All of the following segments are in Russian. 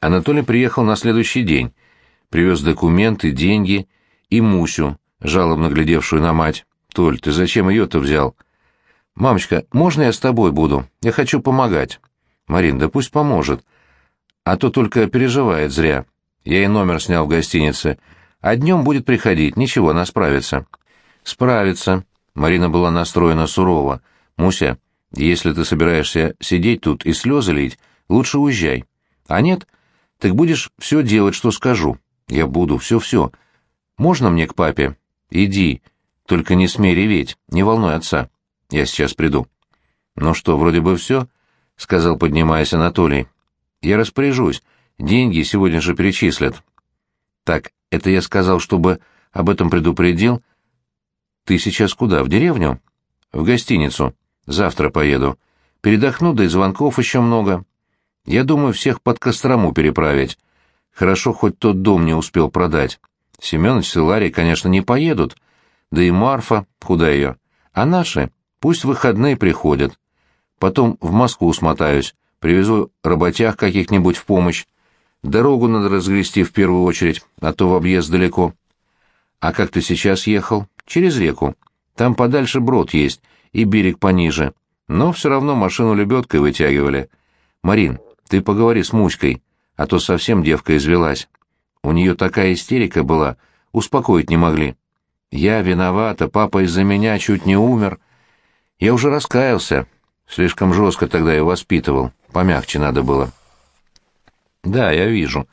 Анатолий приехал на следующий день, привез документы, деньги и Мусю, жалобно глядевшую на мать. «Толь, ты зачем ее-то взял?» «Мамочка, можно я с тобой буду? Я хочу помогать». «Марин, да пусть поможет. А то только переживает зря. Я ей номер снял в гостинице. А днем будет приходить, ничего, она справится». «Справится». Марина была настроена сурово. «Муся, если ты собираешься сидеть тут и слезы лить, лучше уезжай. А нет, так будешь все делать, что скажу. Я буду, все-все. Можно мне к папе? Иди. Только не смей реветь, не волнуй отца. Я сейчас приду». «Ну что, вроде бы все?» — сказал, поднимаясь Анатолий. «Я распоряжусь. Деньги сегодня же перечислят». «Так, это я сказал, чтобы об этом предупредил. Ты сейчас куда, в деревню?» «В гостиницу. Завтра поеду. Передохну, да и звонков еще много. Я думаю, всех под Кострому переправить. Хорошо, хоть тот дом не успел продать. Семенович с Иларией, конечно, не поедут. Да и Марфа, куда ее? А наши? Пусть выходные приходят. Потом в Москву смотаюсь, привезу работяг каких-нибудь в помощь. Дорогу надо разгрести в первую очередь, а то в объезд далеко. А как ты сейчас ехал? Через реку. Там подальше брод есть и берег пониже. Но все равно машину лебедкой вытягивали. Марин, ты поговори с Муськой, а то совсем девка извелась. У нее такая истерика была, успокоить не могли. Я виновата, папа из-за меня чуть не умер. Я уже раскаялся. Слишком жестко тогда ее воспитывал, помягче надо было. Да, я вижу.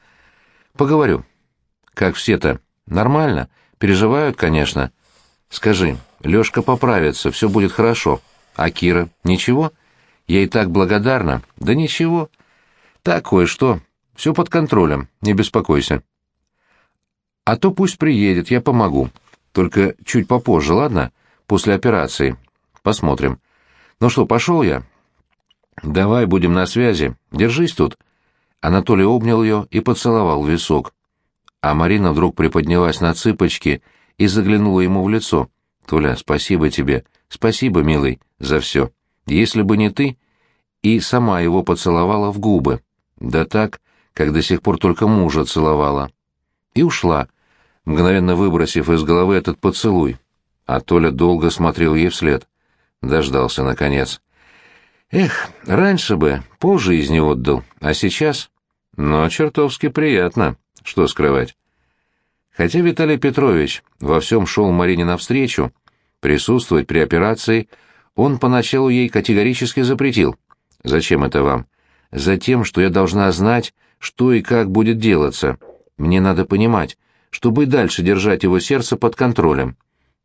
Поговорю. Как все-то? Нормально? Переживают, конечно. Скажи, Лёшка поправится, все будет хорошо. А Кира? Ничего? Я и так благодарна. Да ничего. Так, кое-что. Все под контролем, не беспокойся. А то пусть приедет, я помогу. Только чуть попозже, ладно? После операции. Посмотрим. Ну что, пошел я? Давай, будем на связи. Держись тут. Анатолий обнял ее и поцеловал висок. А Марина вдруг приподнялась на цыпочки и заглянула ему в лицо. «Толя, спасибо тебе. Спасибо, милый, за все. Если бы не ты...» И сама его поцеловала в губы. Да так, как до сих пор только мужа целовала. И ушла, мгновенно выбросив из головы этот поцелуй. А Толя долго смотрел ей вслед. Дождался, наконец. Эх, раньше бы полжизни отдал, а сейчас... Но чертовски приятно, что скрывать. Хотя Виталий Петрович во всем шел Марине навстречу, присутствовать при операции он поначалу ей категорически запретил. «Зачем это вам?» «Затем, что я должна знать, что и как будет делаться. Мне надо понимать, чтобы и дальше держать его сердце под контролем.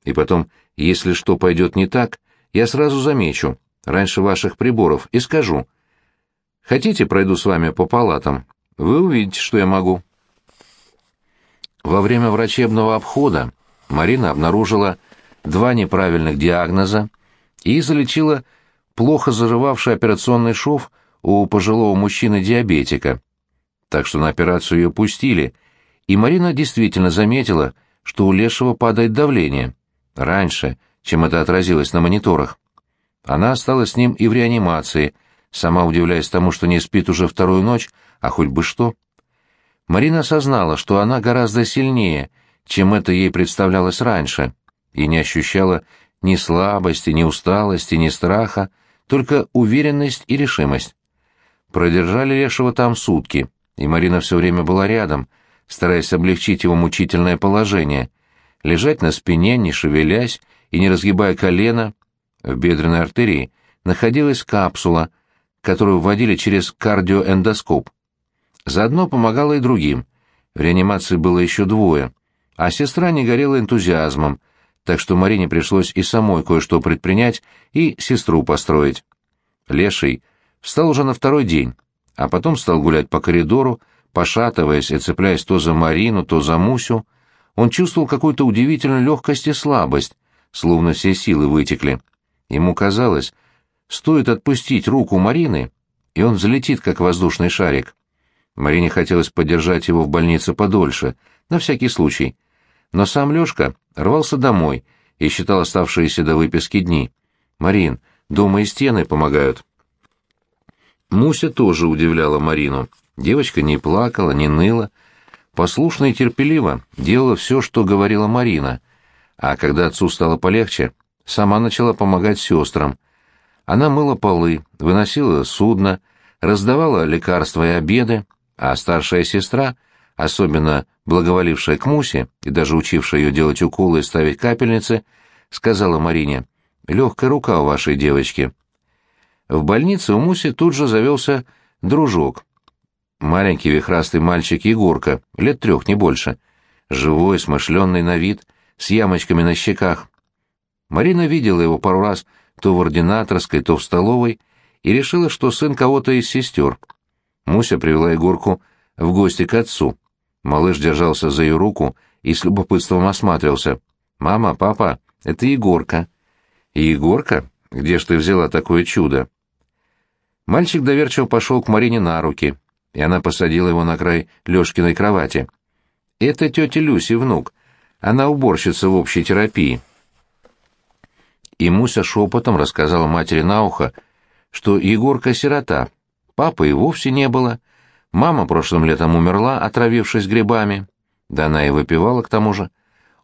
И потом, если что пойдет не так, я сразу замечу, раньше ваших приборов, и скажу. Хотите, пройду с вами по палатам? Вы увидите, что я могу». Во время врачебного обхода Марина обнаружила два неправильных диагноза и залечила плохо заживавший операционный шов у пожилого мужчины-диабетика. Так что на операцию ее пустили, и Марина действительно заметила, что у Лешего падает давление. Раньше, чем это отразилось на мониторах. Она осталась с ним и в реанимации, сама удивляясь тому, что не спит уже вторую ночь, а хоть бы что. Марина осознала, что она гораздо сильнее, чем это ей представлялось раньше, и не ощущала ни слабости, ни усталости, ни страха, только уверенность и решимость. Продержали Лешего там сутки, и Марина все время была рядом, стараясь облегчить его мучительное положение. Лежать на спине, не шевелясь и не разгибая колено, в бедренной артерии находилась капсула, которую вводили через кардиоэндоскоп. Заодно помогала и другим. В реанимации было еще двое, а сестра не горела энтузиазмом, так что Марине пришлось и самой кое-что предпринять и сестру построить. Леший встал уже на второй день, а потом стал гулять по коридору, пошатываясь и цепляясь то за Марину, то за Мусю. Он чувствовал какую-то удивительную легкость и слабость, словно все силы вытекли. Ему казалось, стоит отпустить руку Марины, и он взлетит, как воздушный шарик. Марине хотелось подержать его в больнице подольше, на всякий случай. Но сам Лёшка рвался домой и считал оставшиеся до выписки дни. «Марин, дома и стены помогают». Муся тоже удивляла Марину. Девочка не плакала, не ныла, послушно и терпеливо делала все, что говорила Марина, а когда отцу стало полегче, сама начала помогать сестрам. Она мыла полы, выносила судно, раздавала лекарства и обеды, а старшая сестра, особенно благоволившая к Мусе и даже учившая ее делать уколы и ставить капельницы, сказала Марине, «Легкая рука у вашей девочки». В больнице у Муси тут же завелся дружок. Маленький вихрастый мальчик Егорка, лет трех, не больше. Живой, смышленный на вид, с ямочками на щеках. Марина видела его пару раз то в ординаторской, то в столовой, и решила, что сын кого-то из сестер. Муся привела Егорку в гости к отцу. Малыш держался за ее руку и с любопытством осматривался. «Мама, папа, это Егорка». «Егорка? Где ж ты взяла такое чудо?» Мальчик доверчиво пошел к Марине на руки, и она посадила его на край Лешкиной кровати. «Это тетя Люси, внук. Она уборщица в общей терапии». И Муся шепотом рассказала матери на ухо, что Егорка сирота, папы и вовсе не было, мама прошлым летом умерла, отравившись грибами, да она и выпивала к тому же.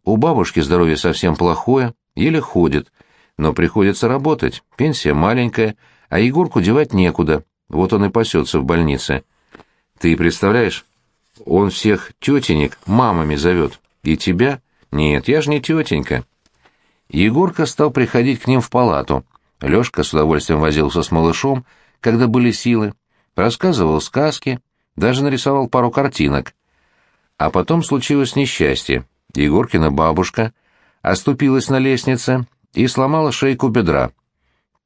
У бабушки здоровье совсем плохое, еле ходит, но приходится работать, пенсия маленькая — а Егорку девать некуда, вот он и пасется в больнице. Ты представляешь, он всех тетенек мамами зовет. И тебя? Нет, я же не тетенька. Егорка стал приходить к ним в палату. Лешка с удовольствием возился с малышом, когда были силы, рассказывал сказки, даже нарисовал пару картинок. А потом случилось несчастье. Егоркина бабушка оступилась на лестнице и сломала шейку бедра.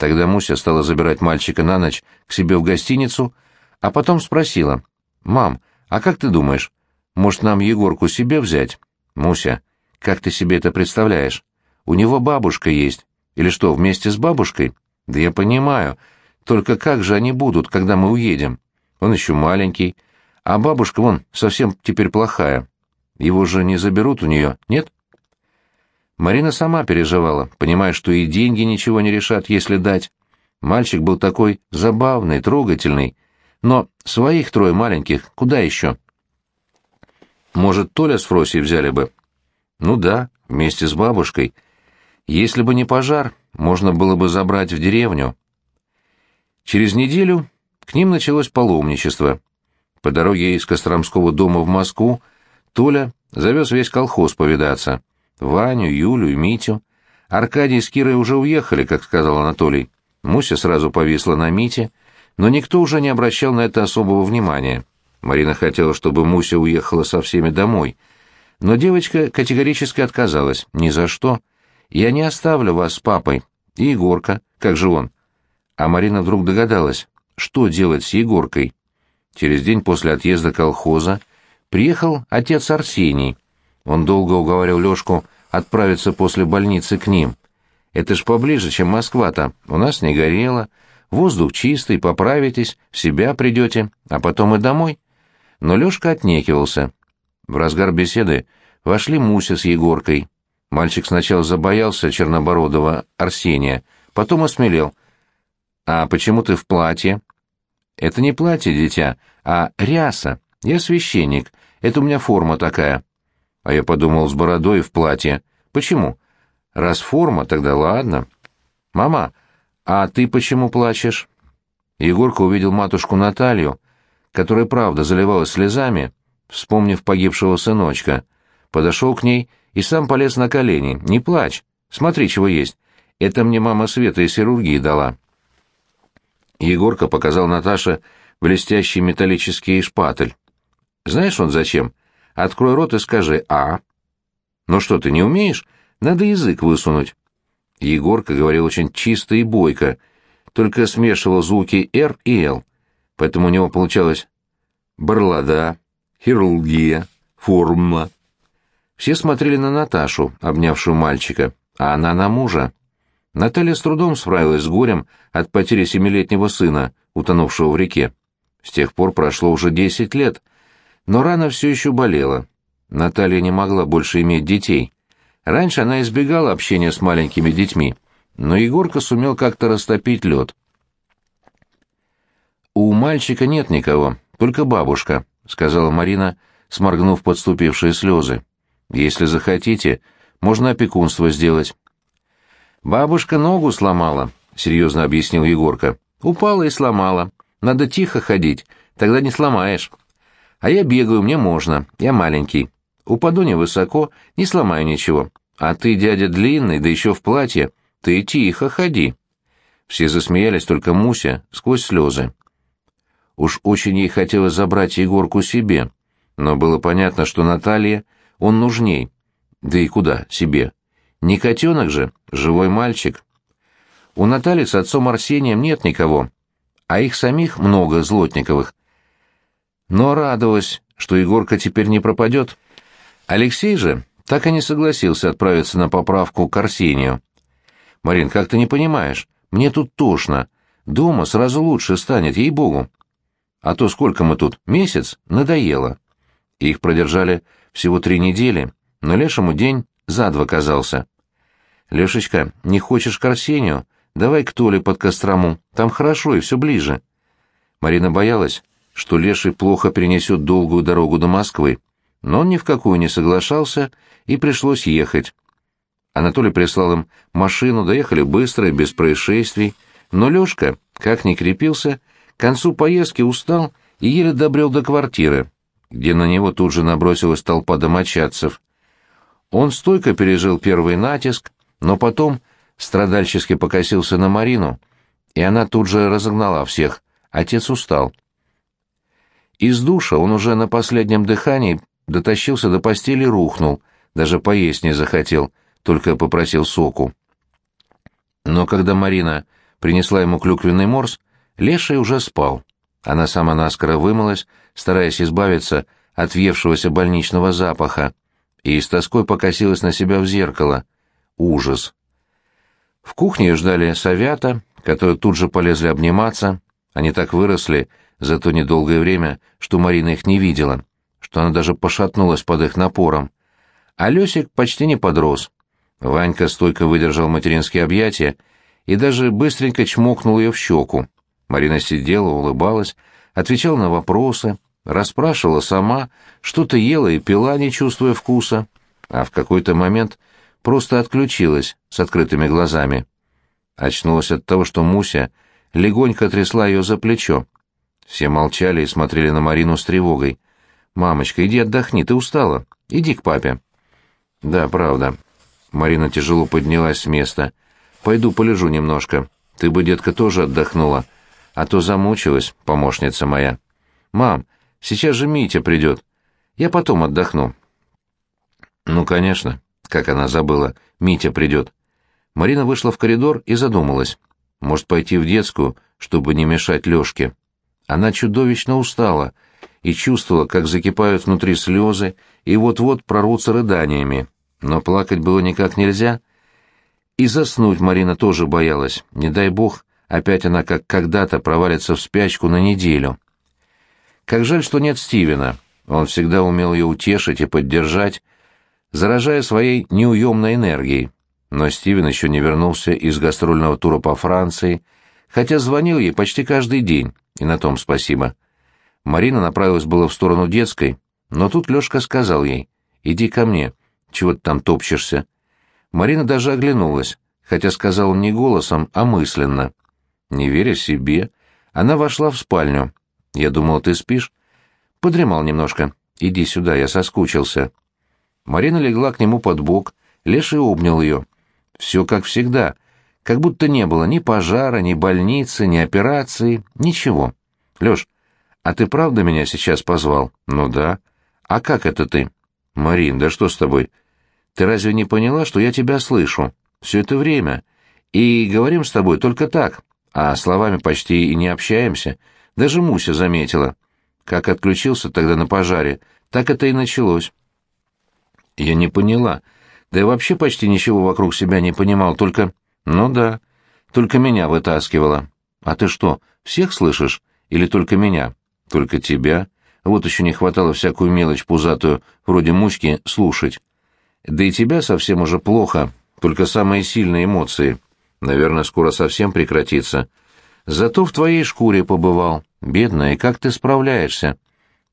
Тогда Муся стала забирать мальчика на ночь к себе в гостиницу, а потом спросила, «Мам, а как ты думаешь, может, нам Егорку себе взять?» «Муся, как ты себе это представляешь? У него бабушка есть. Или что, вместе с бабушкой?» «Да я понимаю. Только как же они будут, когда мы уедем? Он еще маленький, а бабушка, вон, совсем теперь плохая. Его же не заберут у нее, нет?» Марина сама переживала, понимая, что и деньги ничего не решат, если дать. Мальчик был такой забавный, трогательный. Но своих трое маленьких, куда еще? Может, Толя с Фросей взяли бы? Ну да, вместе с бабушкой. Если бы не пожар, можно было бы забрать в деревню. Через неделю к ним началось паломничество. По дороге из Костромского дома в Москву Толя завез весь колхоз повидаться. Ваню, Юлю и Митю. Аркадий с Кирой уже уехали, как сказал Анатолий. Муся сразу повисла на Мите, но никто уже не обращал на это особого внимания. Марина хотела, чтобы Муся уехала со всеми домой. Но девочка категорически отказалась. «Ни за что. Я не оставлю вас с папой. И Егорка. Как же он?» А Марина вдруг догадалась, что делать с Егоркой. Через день после отъезда колхоза приехал отец Арсений — он долго уговаривал Лёшку отправиться после больницы к ним. Это ж поближе, чем Москва-то. У нас не горело. Воздух чистый, поправитесь, в себя придете, а потом и домой. Но Лёшка отнекивался. В разгар беседы вошли Муся с Егоркой. Мальчик сначала забоялся чернобородого Арсения, потом осмелел. «А почему ты в платье?» «Это не платье, дитя, а ряса. Я священник. Это у меня форма такая». А я подумал, с бородой в платье. Почему? Раз форма, тогда ладно. Мама, а ты почему плачешь? Егорка увидел матушку Наталью, которая, правда, заливалась слезами, вспомнив погибшего сыночка. Подошел к ней и сам полез на колени. «Не плачь. Смотри, чего есть. Это мне мама Света из хирургии дала». Егорка показал Наташе блестящий металлический шпатель. «Знаешь он зачем? Открой рот и скажи «а». Ну что, ты не умеешь? Надо язык высунуть. Егорка говорил очень чисто и бойко, только смешивал звуки «р» и «л», поэтому у него получалось «барлада», «хирургия», «форма». Все смотрели на Наташу, обнявшую мальчика, а она на мужа. Наталья с трудом справилась с горем от потери семилетнего сына, утонувшего в реке. С тех пор прошло уже десять лет, но рана все еще болела. Наталья не могла больше иметь детей. Раньше она избегала общения с маленькими детьми, но Егорка сумел как-то растопить лед. «У мальчика нет никого», — только бабушка», — сказала Марина, сморгнув подступившие слезы. «Если захотите, можно опекунство сделать». «Бабушка ногу сломала», — серьезно объяснил Егорка. «Упала и сломала. Надо тихо ходить, тогда не сломаешь. А я бегаю, мне можно, я маленький. Упаду невысоко, не сломаю ничего. А ты, дядя, длинный, да еще в платье, ты тихо ходи». Все засмеялись, только Муся сквозь слезы. Уж очень ей хотелось забрать Егорку себе, но было понятно, что Наталье он нужней. Да и куда себе? Не котенок же, живой мальчик. У Натальи с отцом Арсением нет никого, а их самих много злотниковых. Но радовалась, что Егорка теперь не пропадет. Алексей же так и не согласился отправиться на поправку к Арсению. «Марин, как ты не понимаешь? Мне тут тошно. Дома сразу лучше станет, ей-богу. А то сколько мы тут? Месяц? Надоело». Их продержали всего три недели, но Лешему день за два казался. «Лешечка, не хочешь к Арсению? Давай к Толе под Кострому, там хорошо и все ближе». Марина боялась, что Леший плохо перенесет долгую дорогу до Москвы, но он ни в какую не соглашался, и пришлось ехать. Анатолий прислал им машину, доехали быстро и без происшествий, но Лешка, как ни крепился, к концу поездки устал и еле добрел до квартиры, где на него тут же набросилась толпа домочадцев. Он стойко пережил первый натиск, но потом страдальчески покосился на Марину, и она тут же разогнала всех. Отец устал. Из душа он уже на последнем дыхании дотащился до постели и рухнул, даже поесть не захотел, только попросил соку. Но когда Марина принесла ему клюквенный морс, Леший уже спал. Она сама наскоро вымылась, стараясь избавиться от въевшегося больничного запаха, и с тоской покосилась на себя в зеркало. Ужас. В кухне ждали совята, которые тут же полезли обниматься. Они так выросли за то недолгое время, что Марина их не видела, что она даже пошатнулась под их напором. А Лесик почти не подрос. Ванька стойко выдержал материнские объятия и даже быстренько чмокнул ее в щеку. Марина сидела, улыбалась, отвечала на вопросы, расспрашивала сама, что-то ела и пила, не чувствуя вкуса, а в какой-то момент просто отключилась с открытыми глазами. Очнулась от того, что Муся легонько трясла ее за плечо. Все молчали и смотрели на Марину с тревогой. «Мамочка, иди отдохни, ты устала. Иди к папе». «Да, правда». Марина тяжело поднялась с места. «Пойду полежу немножко. Ты бы, детка, тоже отдохнула, а то замучилась, помощница моя». «Мам, сейчас же Митя придет. Я потом отдохну». «Ну, конечно. Как она забыла. Митя придет». Марина вышла в коридор и задумалась. Может, пойти в детскую, чтобы не мешать Лёшке. Она чудовищно устала и чувствовала, как закипают внутри слезы и вот-вот прорвутся рыданиями. Но плакать было никак нельзя. И заснуть Марина тоже боялась. Не дай бог, опять она как когда-то провалится в спячку на неделю. Как жаль, что нет Стивена. Он всегда умел ее утешить и поддержать, заражая своей неуемной энергией. Но Стивен еще не вернулся из гастрольного тура по Франции, хотя звонил ей почти каждый день, и на том спасибо. Марина направилась было в сторону детской, но тут Лёшка сказал ей, «Иди ко мне, чего ты там топчешься?» Марина даже оглянулась, хотя сказал не голосом, а мысленно. Не веря себе, она вошла в спальню. «Я думал, ты спишь?» «Подремал немножко. Иди сюда, я соскучился». Марина легла к нему под бок, Леший обнял ее. Все как всегда, как будто не было ни пожара, ни больницы, ни операции, ничего. Леш, а ты правда меня сейчас позвал? Ну да. А как это ты? Марин, да что с тобой? Ты разве не поняла, что я тебя слышу? Все это время. И говорим с тобой только так, а словами почти и не общаемся. Даже Муся заметила. Как отключился тогда на пожаре, так это и началось. Я не поняла. Да и вообще почти ничего вокруг себя не понимал, только... Ну да, только меня вытаскивало. А ты что, всех слышишь? Или только меня? Только тебя? Вот еще не хватало всякую мелочь пузатую, вроде мучки, слушать. Да и тебя совсем уже плохо, только самые сильные эмоции. Наверное, скоро совсем прекратится. Зато в твоей шкуре побывал. Бедная, как ты справляешься?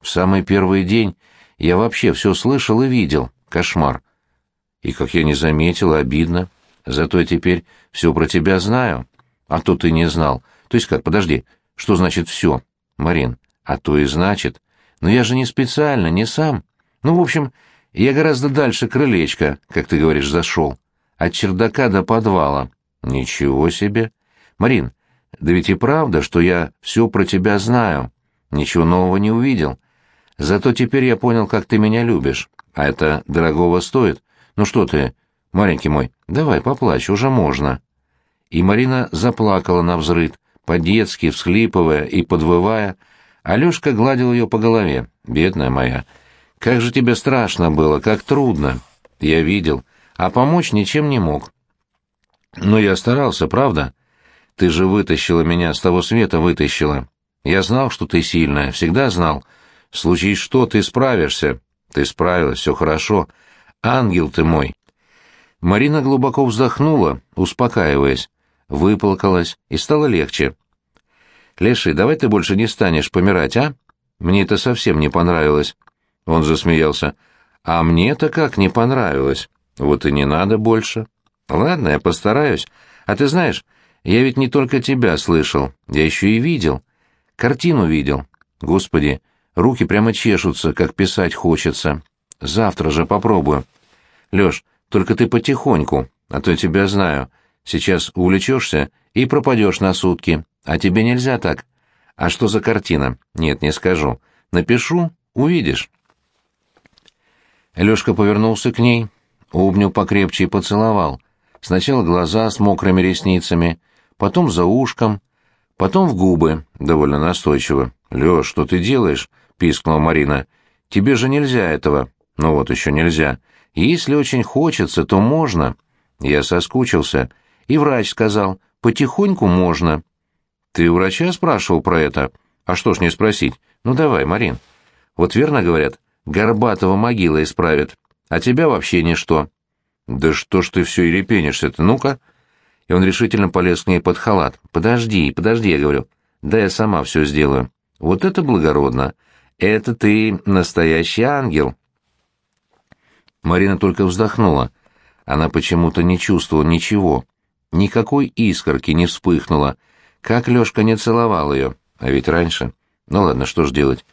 В самый первый день я вообще все слышал и видел. Кошмар. И как я не заметил, обидно. Зато я теперь все про тебя знаю. А то ты не знал. То есть как, подожди, что значит все? Марин, а то и значит. Но я же не специально, не сам. Ну, в общем, я гораздо дальше крылечка, как ты говоришь, зашел. От чердака до подвала. Ничего себе. Марин, да ведь и правда, что я все про тебя знаю. Ничего нового не увидел. Зато теперь я понял, как ты меня любишь. А это дорогого стоит. Ну что ты, маленький мой, давай поплачь, уже можно. И Марина заплакала на взрыд, по-детски всхлипывая и подвывая. Алешка гладил ее по голове. «Бедная моя, как же тебе страшно было, как трудно!» «Я видел, а помочь ничем не мог». «Но я старался, правда?» «Ты же вытащила меня, с того света вытащила. Я знал, что ты сильная, всегда знал. В случае что, ты справишься. Ты справилась, все хорошо. Ангел ты мой!» Марина глубоко вздохнула, успокаиваясь выплакалась и стало легче. «Леший, давай ты больше не станешь помирать, а? Мне это совсем не понравилось». Он засмеялся. «А мне-то как не понравилось? Вот и не надо больше». «Ладно, я постараюсь. А ты знаешь, я ведь не только тебя слышал, я еще и видел. Картину видел. Господи, руки прямо чешутся, как писать хочется. Завтра же попробую. Леш, только ты потихоньку, а то я тебя знаю. Сейчас увлечешься и пропадешь на сутки. А тебе нельзя так. А что за картина? Нет, не скажу. Напишу, увидишь. Лёшка повернулся к ней, обнял покрепче и поцеловал. Сначала глаза с мокрыми ресницами, потом за ушком, потом в губы, довольно настойчиво. «Лёш, что ты делаешь?» — пискнула Марина. «Тебе же нельзя этого». «Ну вот еще нельзя. Если очень хочется, то можно». Я соскучился. И врач сказал, потихоньку можно. Ты у врача спрашивал про это? А что ж не спросить? Ну давай, Марин. Вот верно говорят, Горбатого могила исправит, а тебя вообще ничто. Да что ж ты все и репенишься-то, ну-ка. И он решительно полез к ней под халат. Подожди, подожди, я говорю. Да я сама все сделаю. Вот это благородно. Это ты настоящий ангел. Марина только вздохнула. Она почему-то не чувствовала ничего. Никакой искорки не вспыхнуло, как Лёшка не целовал её, а ведь раньше. Ну ладно, что ж делать.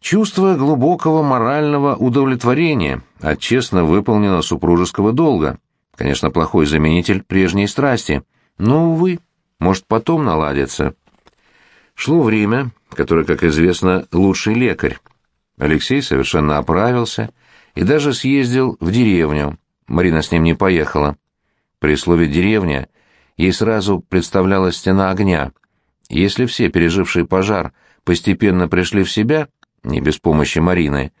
Чувство глубокого морального удовлетворения от честно выполненного супружеского долга. Конечно, плохой заменитель прежней страсти, но, увы, может, потом наладится. Шло время, которое, как известно, лучший лекарь. Алексей совершенно оправился и даже съездил в деревню. Марина с ним не поехала. При слове «деревня» ей сразу представлялась стена огня. Если все, пережившие пожар, постепенно пришли в себя, не без помощи Марины,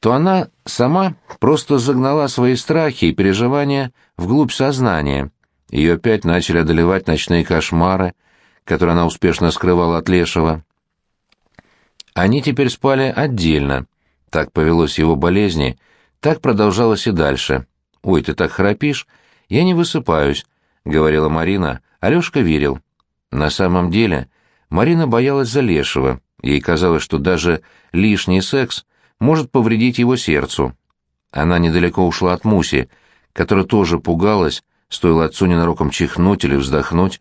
то она сама просто загнала свои страхи и переживания вглубь сознания. Ее опять начали одолевать ночные кошмары, которые она успешно скрывала от Лешего. Они теперь спали отдельно. Так повелось его болезни, так продолжалось и дальше. «Ой, ты так храпишь!» «Я не высыпаюсь», — говорила Марина. Алешка верил. На самом деле Марина боялась за Лешего. Ей казалось, что даже лишний секс может повредить его сердцу. Она недалеко ушла от Муси, которая тоже пугалась, стоило отцу ненароком чихнуть или вздохнуть.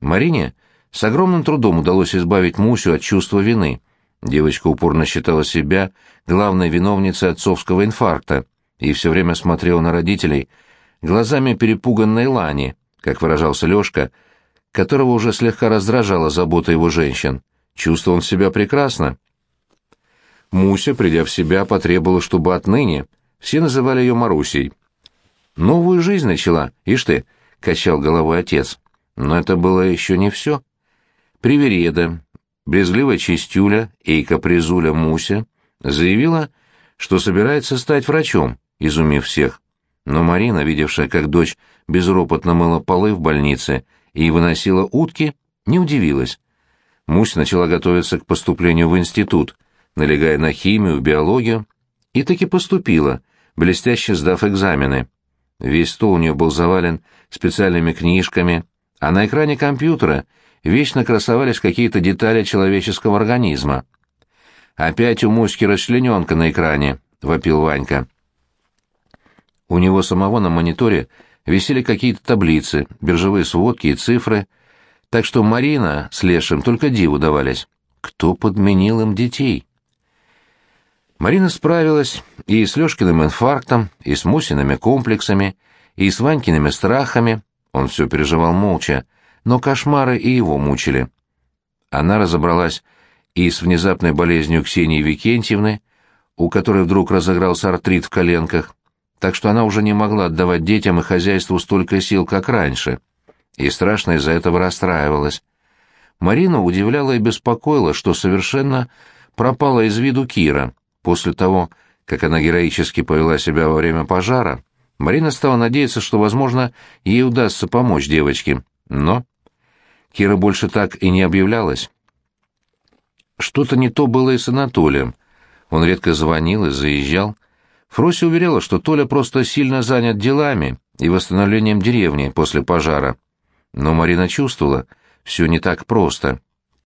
Марине с огромным трудом удалось избавить Мусю от чувства вины. Девочка упорно считала себя главной виновницей отцовского инфаркта и все время смотрела на родителей — глазами перепуганной Лани, как выражался Лёшка, которого уже слегка раздражала забота его женщин. Чувствовал он себя прекрасно. Муся, придя в себя, потребовала, чтобы отныне все называли ее Марусей. «Новую жизнь начала, ишь ты», — качал головой отец. Но это было еще не все. Привереда, брезгливая чистюля и капризуля Муся заявила, что собирается стать врачом, изумив всех. Но Марина, видевшая, как дочь безропотно мыла полы в больнице и выносила утки, не удивилась. Мусь начала готовиться к поступлению в институт, налегая на химию, биологию, и таки поступила, блестяще сдав экзамены. Весь стол у нее был завален специальными книжками, а на экране компьютера вечно красовались какие-то детали человеческого организма. «Опять у Муськи расчлененка на экране», — вопил Ванька. У него самого на мониторе висели какие-то таблицы, биржевые сводки и цифры, так что Марина с Лешим только диву давались. Кто подменил им детей? Марина справилась и с Лёшкиным инфарктом, и с Мусиными комплексами, и с Ванькиными страхами. Он все переживал молча, но кошмары и его мучили. Она разобралась и с внезапной болезнью Ксении Викентьевны, у которой вдруг разыгрался артрит в коленках, так что она уже не могла отдавать детям и хозяйству столько сил, как раньше, и страшно из-за этого расстраивалась. Марина удивляла и беспокоила, что совершенно пропала из виду Кира. После того, как она героически повела себя во время пожара, Марина стала надеяться, что, возможно, ей удастся помочь девочке. Но Кира больше так и не объявлялась. Что-то не то было и с Анатолием. Он редко звонил и заезжал. Фрося уверяла, что Толя просто сильно занят делами и восстановлением деревни после пожара. Но Марина чувствовала, все не так просто.